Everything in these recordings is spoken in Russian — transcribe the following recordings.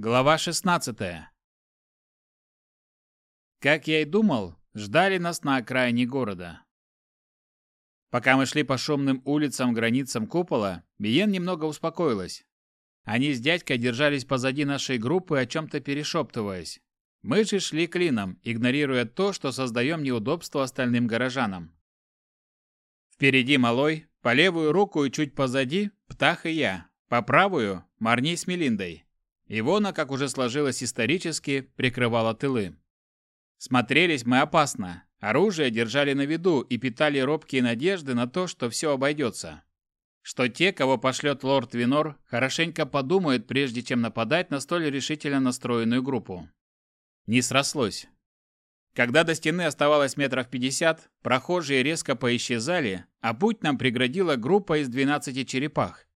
Глава 16. Как я и думал, ждали нас на окраине города. Пока мы шли по шумным улицам, границам купола, Биен немного успокоилась. Они с дядькой держались позади нашей группы, о чем-то перешептываясь. Мы же шли клином, игнорируя то, что создаем неудобство остальным горожанам. Впереди Малой, по левую руку и чуть позади – Птах и я, по правую – Марней с Мелиндой. Ивона, как уже сложилось исторически, прикрывала тылы. Смотрелись мы опасно. Оружие держали на виду и питали робкие надежды на то, что все обойдется. Что те, кого пошлет лорд Винор, хорошенько подумают, прежде чем нападать на столь решительно настроенную группу. Не срослось. Когда до стены оставалось метров пятьдесят, прохожие резко поисчезали, а путь нам преградила группа из 12 черепах.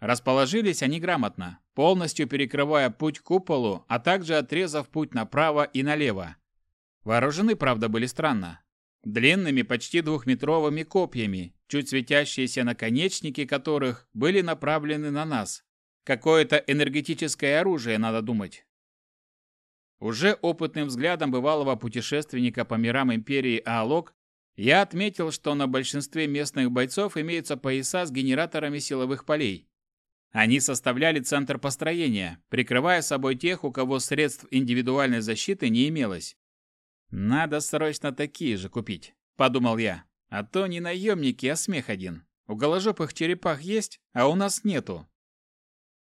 Расположились они грамотно, полностью перекрывая путь к куполу, а также отрезав путь направо и налево. Вооружены, правда, были странно. Длинными, почти двухметровыми копьями, чуть светящиеся наконечники которых были направлены на нас. Какое-то энергетическое оружие, надо думать. Уже опытным взглядом бывалого путешественника по мирам империи Аалок я отметил, что на большинстве местных бойцов имеются пояса с генераторами силовых полей. Они составляли центр построения, прикрывая собой тех, у кого средств индивидуальной защиты не имелось. «Надо срочно такие же купить», — подумал я. «А то не наемники, а смех один. У голожопых черепах есть, а у нас нету».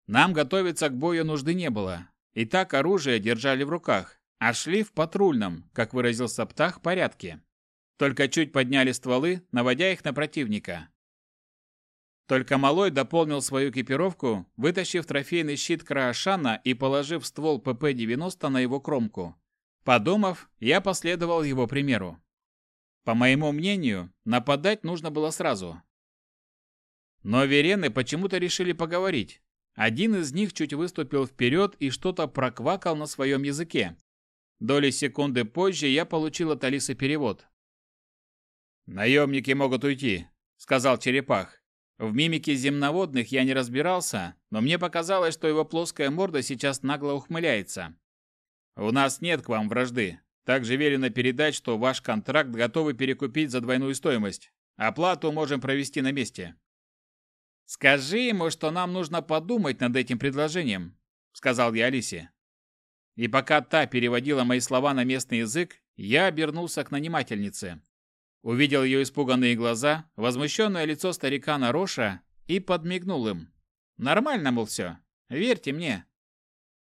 Нам готовиться к бою нужды не было. И так оружие держали в руках, а шли в патрульном, как выразился Птах, порядке. Только чуть подняли стволы, наводя их на противника. Только Малой дополнил свою экипировку, вытащив трофейный щит Краашана и положив ствол ПП-90 на его кромку. Подумав, я последовал его примеру. По моему мнению, нападать нужно было сразу. Но верены почему-то решили поговорить. Один из них чуть выступил вперед и что-то проквакал на своем языке. Доли секунды позже я получил от Алисы перевод. «Наемники могут уйти», — сказал Черепах. В мимике земноводных я не разбирался, но мне показалось, что его плоская морда сейчас нагло ухмыляется. «У нас нет к вам вражды. Также велено передать, что ваш контракт готовы перекупить за двойную стоимость. Оплату можем провести на месте». «Скажи ему, что нам нужно подумать над этим предложением», — сказал я Алисе. И пока та переводила мои слова на местный язык, я обернулся к нанимательнице. Увидел ее испуганные глаза, возмущенное лицо старика Нароша и подмигнул им. Нормально, мол, все. Верьте мне.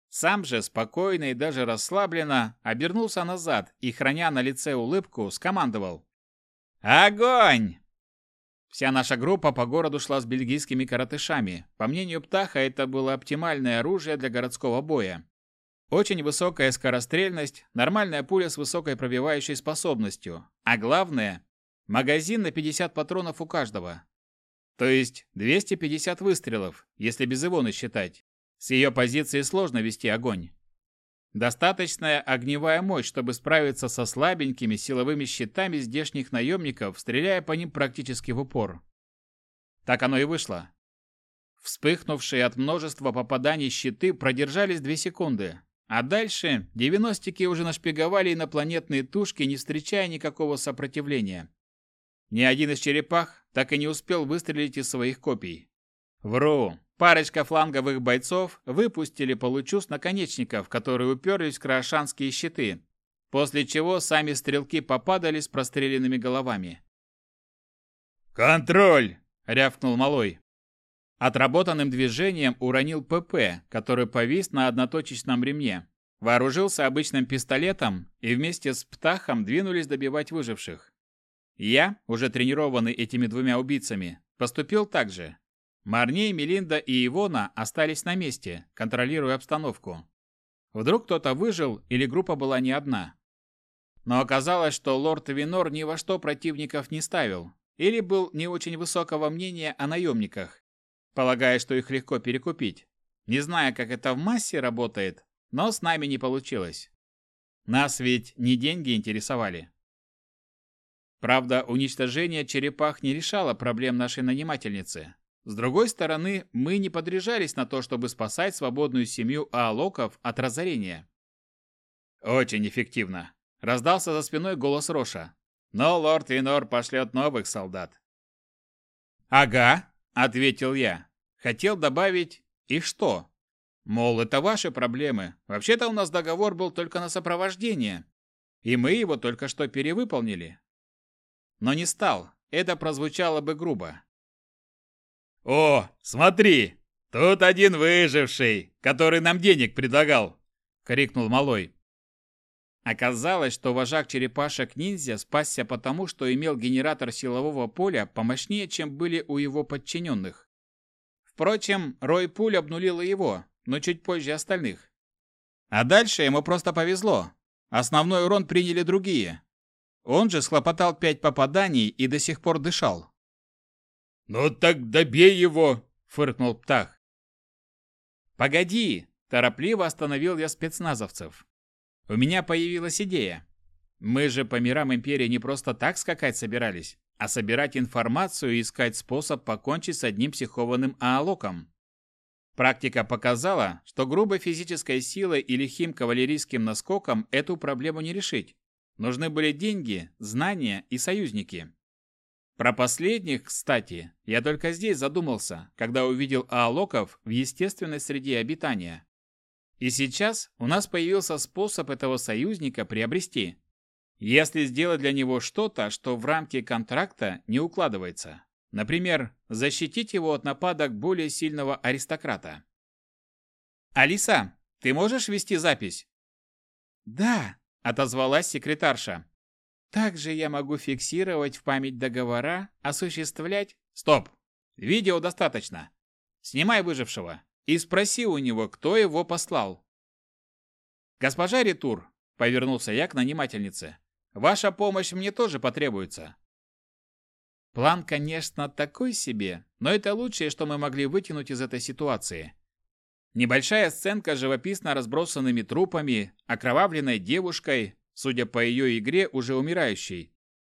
Сам же, спокойно и даже расслабленно, обернулся назад и, храня на лице улыбку, скомандовал. «Огонь!» Вся наша группа по городу шла с бельгийскими коротышами. По мнению Птаха, это было оптимальное оружие для городского боя. Очень высокая скорострельность, нормальная пуля с высокой пробивающей способностью, а главное – магазин на 50 патронов у каждого. То есть 250 выстрелов, если без Ивоны считать. С ее позиции сложно вести огонь. Достаточная огневая мощь, чтобы справиться со слабенькими силовыми щитами здешних наемников, стреляя по ним практически в упор. Так оно и вышло. Вспыхнувшие от множества попаданий щиты продержались 2 секунды, а дальше девяностики уже нашпиговали инопланетные тушки, не встречая никакого сопротивления. Ни один из черепах так и не успел выстрелить из своих копий. Вру. Парочка фланговых бойцов выпустили по наконечников, которые уперлись в краошанские щиты, после чего сами стрелки попадали с простреленными головами. «Контроль!» — рявкнул Малой. Отработанным движением уронил ПП, который повис на одноточечном ремне. Вооружился обычным пистолетом и вместе с Птахом двинулись добивать выживших. Я, уже тренированный этими двумя убийцами, поступил так же. Марней, Мелинда и Ивона остались на месте, контролируя обстановку. Вдруг кто-то выжил или группа была не одна. Но оказалось, что лорд Винор ни во что противников не ставил, или был не очень высокого мнения о наемниках, полагая, что их легко перекупить. Не зная, как это в массе работает, но с нами не получилось. Нас ведь не деньги интересовали. Правда, уничтожение черепах не решало проблем нашей нанимательницы. С другой стороны, мы не подряжались на то, чтобы спасать свободную семью аалоков от разорения. Очень эффективно. Раздался за спиной голос Роша. Но лорд Винор пошлет новых солдат. Ага, ответил я. Хотел добавить «и что?». Мол, это ваши проблемы. Вообще-то у нас договор был только на сопровождение. И мы его только что перевыполнили. Но не стал. Это прозвучало бы грубо. «О, смотри! Тут один выживший, который нам денег предлагал!» — крикнул малой. Оказалось, что вожак черепашек-ниндзя спасся потому, что имел генератор силового поля помощнее, чем были у его подчиненных. Впрочем, рой пуль обнулила его, но чуть позже остальных. А дальше ему просто повезло. Основной урон приняли другие. Он же схлопотал пять попаданий и до сих пор дышал. «Ну так добей его!» — фыркнул Птах. «Погоди!» – торопливо остановил я спецназовцев. «У меня появилась идея. Мы же по мирам Империи не просто так скакать собирались, а собирать информацию и искать способ покончить с одним психованным аалоком. Практика показала, что грубой физической силой и лихим кавалерийским наскоком эту проблему не решить. Нужны были деньги, знания и союзники. Про последних, кстати, я только здесь задумался, когда увидел аалоков в естественной среде обитания. И сейчас у нас появился способ этого союзника приобрести, если сделать для него что-то, что в рамки контракта не укладывается. Например, защитить его от нападок более сильного аристократа. «Алиса, ты можешь вести запись?» «Да», — отозвалась секретарша. «Также я могу фиксировать в память договора, осуществлять...» «Стоп! Видео достаточно. Снимай выжившего и спроси у него, кто его послал». «Госпожа Ритур», — повернулся я к нанимательнице, — «ваша помощь мне тоже потребуется. План, конечно, такой себе, но это лучшее, что мы могли вытянуть из этой ситуации. Небольшая сценка с живописно разбросанными трупами, окровавленной девушкой, судя по ее игре, уже умирающей,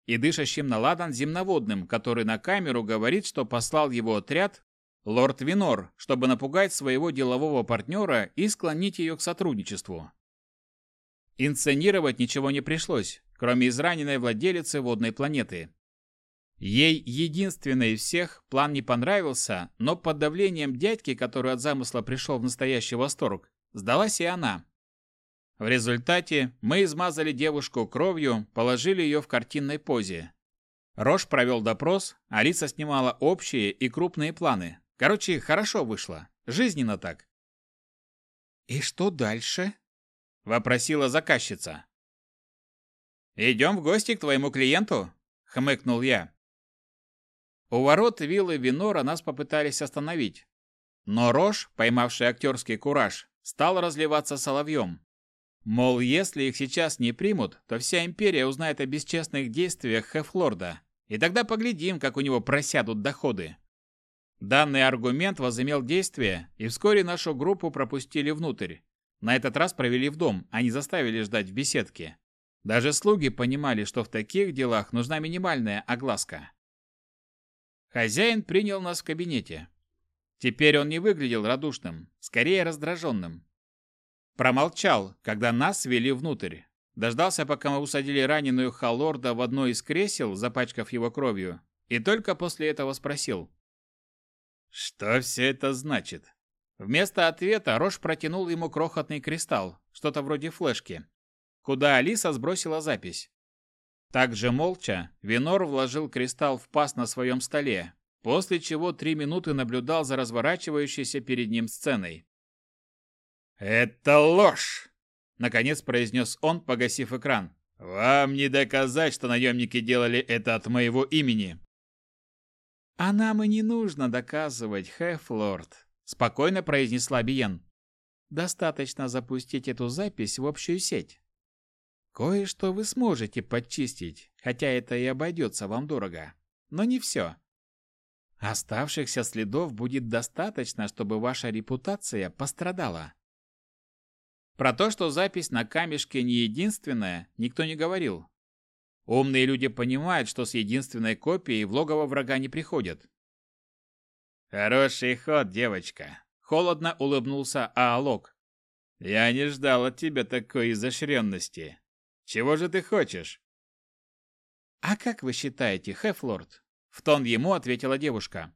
и дышащим на ладан земноводным, который на камеру говорит, что послал его отряд лорд Винор, чтобы напугать своего делового партнера и склонить ее к сотрудничеству. Инсценировать ничего не пришлось, кроме израненной владелицы водной планеты. Ей единственной из всех план не понравился, но под давлением дядьки, который от замысла пришел в настоящий восторг, сдалась и она. В результате мы измазали девушку кровью, положили ее в картинной позе. Рош провел допрос, Алиса снимала общие и крупные планы. Короче, хорошо вышло. Жизненно так. «И что дальше?» – вопросила заказчица. «Идем в гости к твоему клиенту?» – хмыкнул я. У ворот виллы Винора нас попытались остановить. Но Рош, поймавший актерский кураж, стал разливаться соловьем. Мол, если их сейчас не примут, то вся империя узнает о бесчестных действиях Хефлорда, и тогда поглядим, как у него просядут доходы. Данный аргумент возымел действие, и вскоре нашу группу пропустили внутрь. На этот раз провели в дом, а не заставили ждать в беседке. Даже слуги понимали, что в таких делах нужна минимальная огласка. Хозяин принял нас в кабинете. Теперь он не выглядел радушным, скорее раздраженным. Промолчал, когда нас вели внутрь. Дождался, пока мы усадили раненую Халорда в одно из кресел, запачкав его кровью, и только после этого спросил. «Что все это значит?» Вместо ответа Рош протянул ему крохотный кристалл, что-то вроде флешки, куда Алиса сбросила запись. Также молча Винор вложил кристалл в паз на своем столе, после чего три минуты наблюдал за разворачивающейся перед ним сценой. «Это ложь!» — наконец произнес он, погасив экран. «Вам не доказать, что наемники делали это от моего имени!» «А нам и не нужно доказывать, Хефлорд», — спокойно произнесла Биен. «Достаточно запустить эту запись в общую сеть. Кое-что вы сможете подчистить, хотя это и обойдется вам дорого. Но не все. Оставшихся следов будет достаточно, чтобы ваша репутация пострадала. Про то, что запись на камешке не единственная, никто не говорил. Умные люди понимают, что с единственной копией в логово врага не приходят. Хороший ход, девочка. Холодно улыбнулся Аалок. Я не ждал от тебя такой изощренности. Чего же ты хочешь? А как вы считаете, Хефлорд? В тон ему ответила девушка.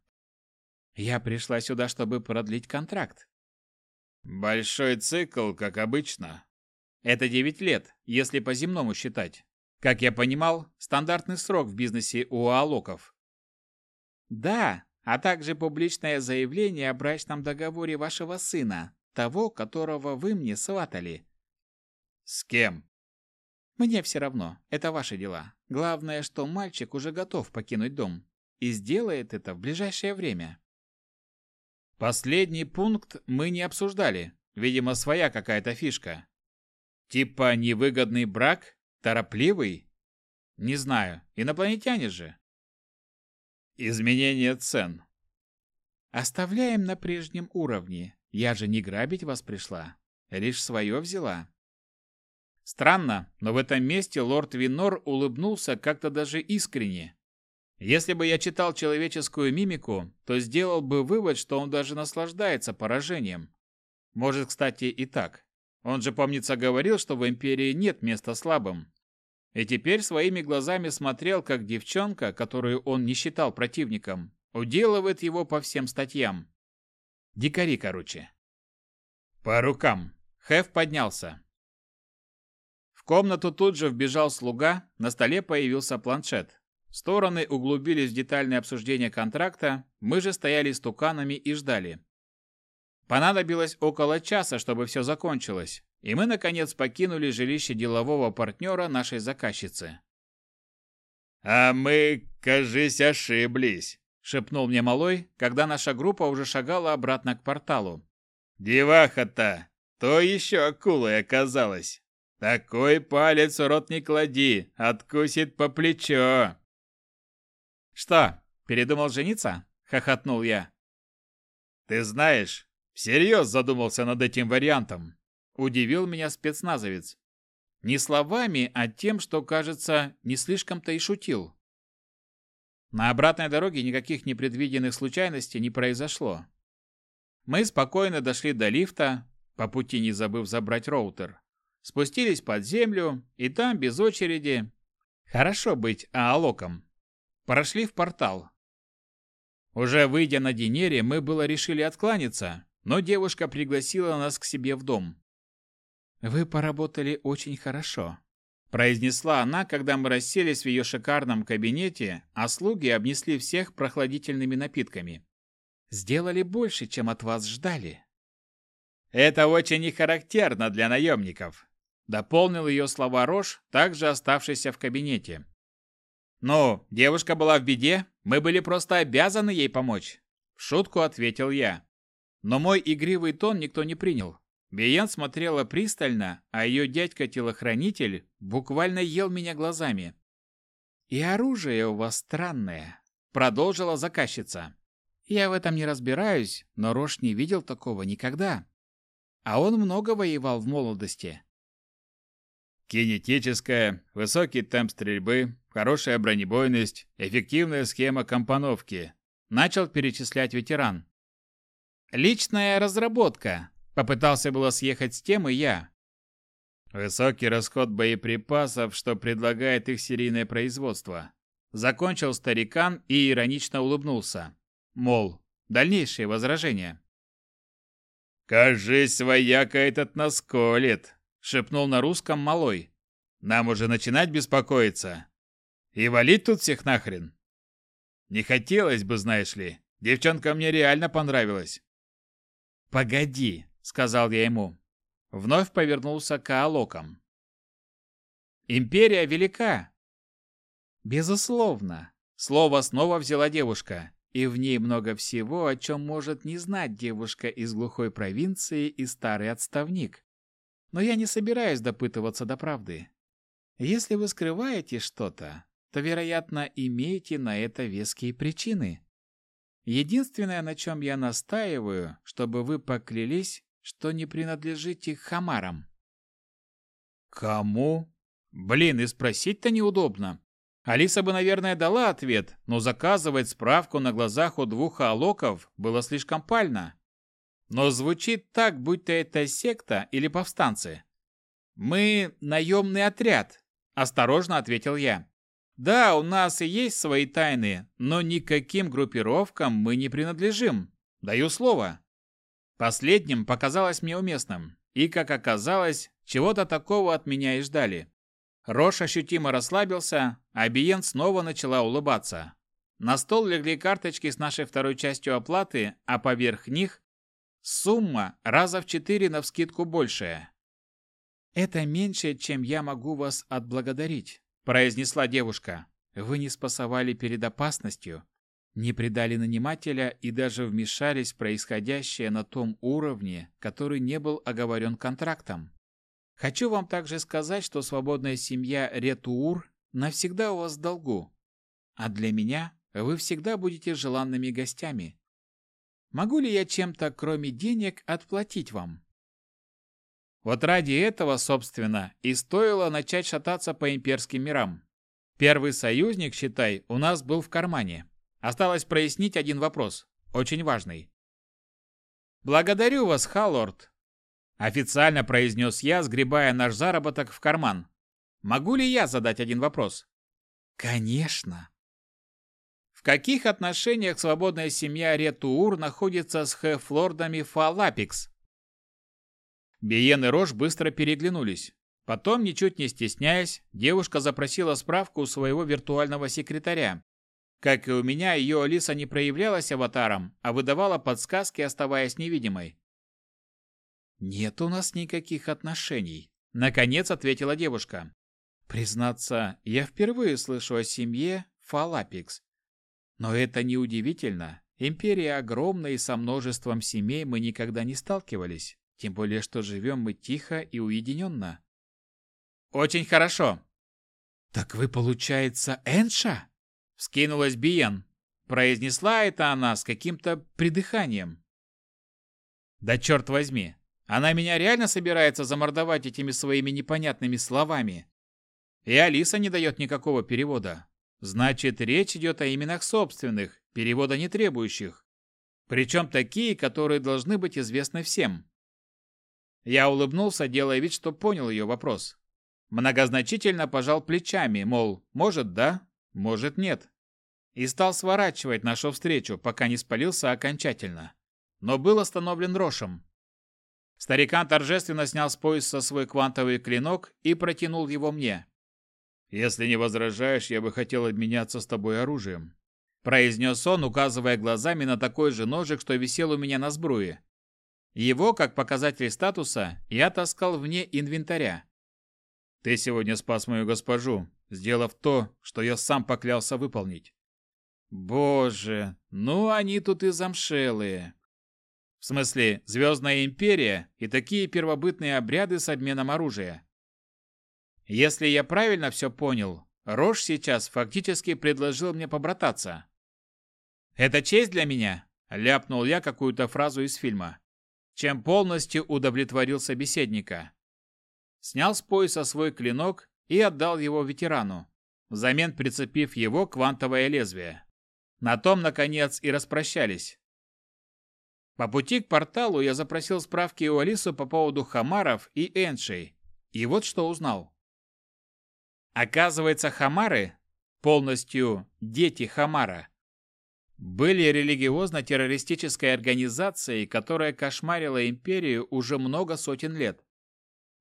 Я пришла сюда, чтобы продлить контракт. Большой цикл, как обычно. Это девять лет, если по земному считать. Как я понимал, стандартный срок в бизнесе у Аалоков. Да, а также публичное заявление о брачном договоре вашего сына, того, которого вы мне сватали. С кем? Мне все равно, это ваши дела. Главное, что мальчик уже готов покинуть дом и сделает это в ближайшее время. Последний пункт мы не обсуждали. Видимо, своя какая-то фишка. Типа невыгодный брак? Торопливый? Не знаю, инопланетяне же. Изменение цен. Оставляем на прежнем уровне. Я же не грабить вас пришла, лишь свое взяла. Странно, но в этом месте лорд Винор улыбнулся как-то даже искренне. Если бы я читал человеческую мимику, то сделал бы вывод, что он даже наслаждается поражением. Может, кстати, и так. Он же, помнится, говорил, что в Империи нет места слабым. И теперь своими глазами смотрел, как девчонка, которую он не считал противником, уделывает его по всем статьям. Дикари, короче. По рукам. Хеф поднялся. В комнату тут же вбежал слуга, на столе появился планшет. Стороны углубились в детальное обсуждение контракта, мы же стояли стуканами и ждали. Понадобилось около часа, чтобы все закончилось, и мы, наконец, покинули жилище делового партнера нашей заказчицы. «А мы, кажись, ошиблись», — шепнул мне малой, когда наша группа уже шагала обратно к порталу. «Деваха-то, то еще акулой оказалась. Такой палец в рот не клади, откусит по плечо». «Что, передумал жениться?» — хохотнул я. «Ты знаешь, всерьез задумался над этим вариантом», Удивил меня спецназовец. Не словами, а тем, что, кажется, не слишком-то и шутил. На обратной дороге никаких непредвиденных случайностей не произошло. Мы спокойно дошли до лифта, по пути не забыв забрать роутер. Спустились под землю, и там, без очереди... Хорошо быть аалоком. Прошли в портал. Уже выйдя на Динере, мы было решили откланяться, но девушка пригласила нас к себе в дом. «Вы поработали очень хорошо», – произнесла она, когда мы расселись в ее шикарном кабинете, а слуги обнесли всех прохладительными напитками. «Сделали больше, чем от вас ждали». «Это очень нехарактерно для наемников», – дополнил ее слова Рош, также оставшийся в кабинете. «Ну, девушка была в беде, мы были просто обязаны ей помочь», – в шутку ответил я. Но мой игривый тон никто не принял. Биен смотрела пристально, а ее дядька-телохранитель буквально ел меня глазами. «И оружие у вас странное», — продолжила заказчица. «Я в этом не разбираюсь, но Рош не видел такого никогда. А он много воевал в молодости». Кинетическая, высокий темп стрельбы, хорошая бронебойность, эффективная схема компоновки. Начал перечислять ветеран. Личная разработка, Попытался было съехать с темы я. Высокий расход боеприпасов, что предлагает их серийное производство. Закончил старикан и иронично улыбнулся. Мол, дальнейшие возражения. «Кажись, вояка этот нас колет», — шепнул на русском малой. «Нам уже начинать беспокоиться. И валить тут всех нахрен. Не хотелось бы, знаешь ли. Девчонка мне реально понравилась». «Погоди», — сказал я ему. Вновь повернулся к Аалокам. «Империя велика!» «Безусловно!» Слово снова взяла девушка, и в ней много всего, о чем может не знать девушка из глухой провинции и старый отставник. Но я не собираюсь допытываться до правды. Если вы скрываете что-то, то, вероятно, имеете на это веские причины. Единственное, на чем я настаиваю, чтобы вы поклялись, что не принадлежите хамарам. Кому? Блин, и спросить-то неудобно. Алиса бы, наверное, дала ответ, но заказывать справку на глазах у двух алоков было слишком пально. Но звучит так, будто это секта или повстанцы. «Мы наемный отряд», – осторожно ответил я. «Да, у нас и есть свои тайны, но никаким группировкам мы не принадлежим. Даю слово». Последним показалось мне уместным, и, как оказалось, чего-то такого от меня и ждали. Рош ощутимо расслабился, а Биен снова начала улыбаться. На стол легли карточки с нашей второй частью оплаты, а поверх них сумма раза в четыре навскидку большая. «Это меньше, чем я могу вас отблагодарить», – произнесла девушка. «Вы не спасовали перед опасностью, не предали нанимателя и даже вмешались в происходящее на том уровне, который не был оговорен контрактом. Хочу вам также сказать, что свободная семья Ретуур навсегда у вас в долгу. А для меня вы всегда будете желанными гостями. Могу ли я чем-то, кроме денег, отплатить вам? Вот ради этого, собственно, и стоило начать шататься по имперским мирам. Первый союзник, считай, у нас был в кармане. Осталось прояснить один вопрос, очень важный. «Благодарю вас, Халлорд», Официально произнес я, сгребая наш заработок в карман. Могу ли я задать один вопрос? Конечно. В каких отношениях свободная семья Ретуур находится с хефлордами Фалапикс? Биен и Рош быстро переглянулись. Потом, ничуть не стесняясь, девушка запросила справку у своего виртуального секретаря. Как и у меня, ее Алиса не проявлялась аватаром, а выдавала подсказки, оставаясь невидимой. «Нет у нас никаких отношений», — наконец ответила девушка. «Признаться, я впервые слышу о семье Фалапикс. Но это не удивительно. Империя огромная, и со множеством семей мы никогда не сталкивались. Тем более, что живем мы тихо и уединенно». «Очень хорошо». «Так вы, получается, Энша?» — вскинулась Биен. Произнесла это она с каким-то придыханием. «Да черт возьми, она меня реально собирается замордовать этими своими непонятными словами. И Алиса не дает никакого перевода. Значит, речь идет о именах собственных, перевода не требующих. Причем такие, которые должны быть известны всем. Я улыбнулся, делая вид, что понял ее вопрос. Многозначительно пожал плечами, мол, может да, может нет. И стал сворачивать нашу встречу, пока не спалился окончательно. Но был остановлен Рошем. Старикан торжественно снял с пояса свой квантовый клинок и протянул его мне. «Если не возражаешь, я бы хотел обменяться с тобой оружием», произнес он, указывая глазами на такой же ножик, что висел у меня на сбруе. Его, как показатель статуса, я таскал вне инвентаря. «Ты сегодня спас мою госпожу, сделав то, что я сам поклялся выполнить». «Боже, ну они тут и замшелые!» В смысле, Звездная Империя и такие первобытные обряды с обменом оружия. Если я правильно все понял, Рош сейчас фактически предложил мне побрататься. «Это честь для меня», — ляпнул я какую-то фразу из фильма, чем полностью удовлетворил собеседника. Снял с пояса свой клинок и отдал его ветерану, взамен прицепив его квантовое лезвие. На том, наконец, и распрощались. По пути к порталу я запросил справки у Алисы по поводу хамаров и эншей. И вот что узнал. Оказывается, хамары, полностью дети хамара, были религиозно-террористической организацией, которая кошмарила империю уже много сотен лет.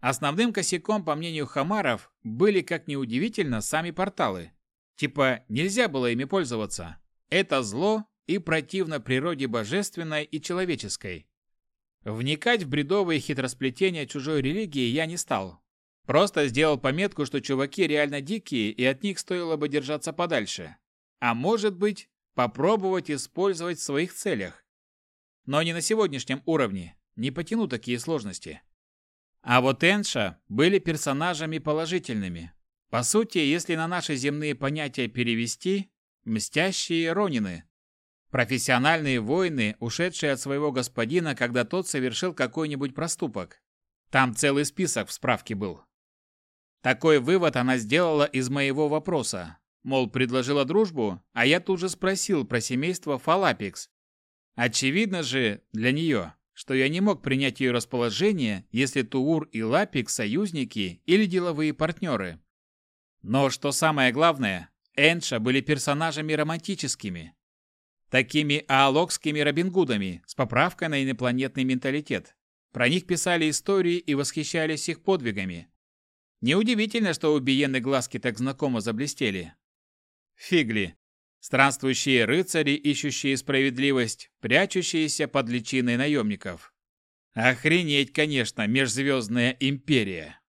Основным косяком, по мнению хамаров, были, как ни удивительно, сами порталы. Типа, нельзя было ими пользоваться. Это зло, и противно природе божественной и человеческой. Вникать в бредовые хитросплетения чужой религии я не стал. Просто сделал пометку, что чуваки реально дикие, и от них стоило бы держаться подальше. А может быть, попробовать использовать в своих целях. Но не на сегодняшнем уровне, не потяну такие сложности. А вот Энша были персонажами положительными. По сути, если на наши земные понятия перевести, мстящие ронины, Профессиональные воины, ушедшие от своего господина, когда тот совершил какой-нибудь проступок. Там целый список в справке был. Такой вывод она сделала из моего вопроса. Мол, предложила дружбу, а я тут же спросил про семейство Фалапикс. Очевидно же для нее, что я не мог принять ее расположение, если Туур и Лапик союзники или деловые партнеры. Но что самое главное, Энша были персонажами романтическими. Такими аалокскими Робин Гудами, с поправкой на инопланетный менталитет. Про них писали истории и восхищались их подвигами. Неудивительно, что у Биены глазки так знакомо заблестели. Фигли. Странствующие рыцари, ищущие справедливость, прячущиеся под личиной наемников. Охренеть, конечно, межзвездная империя.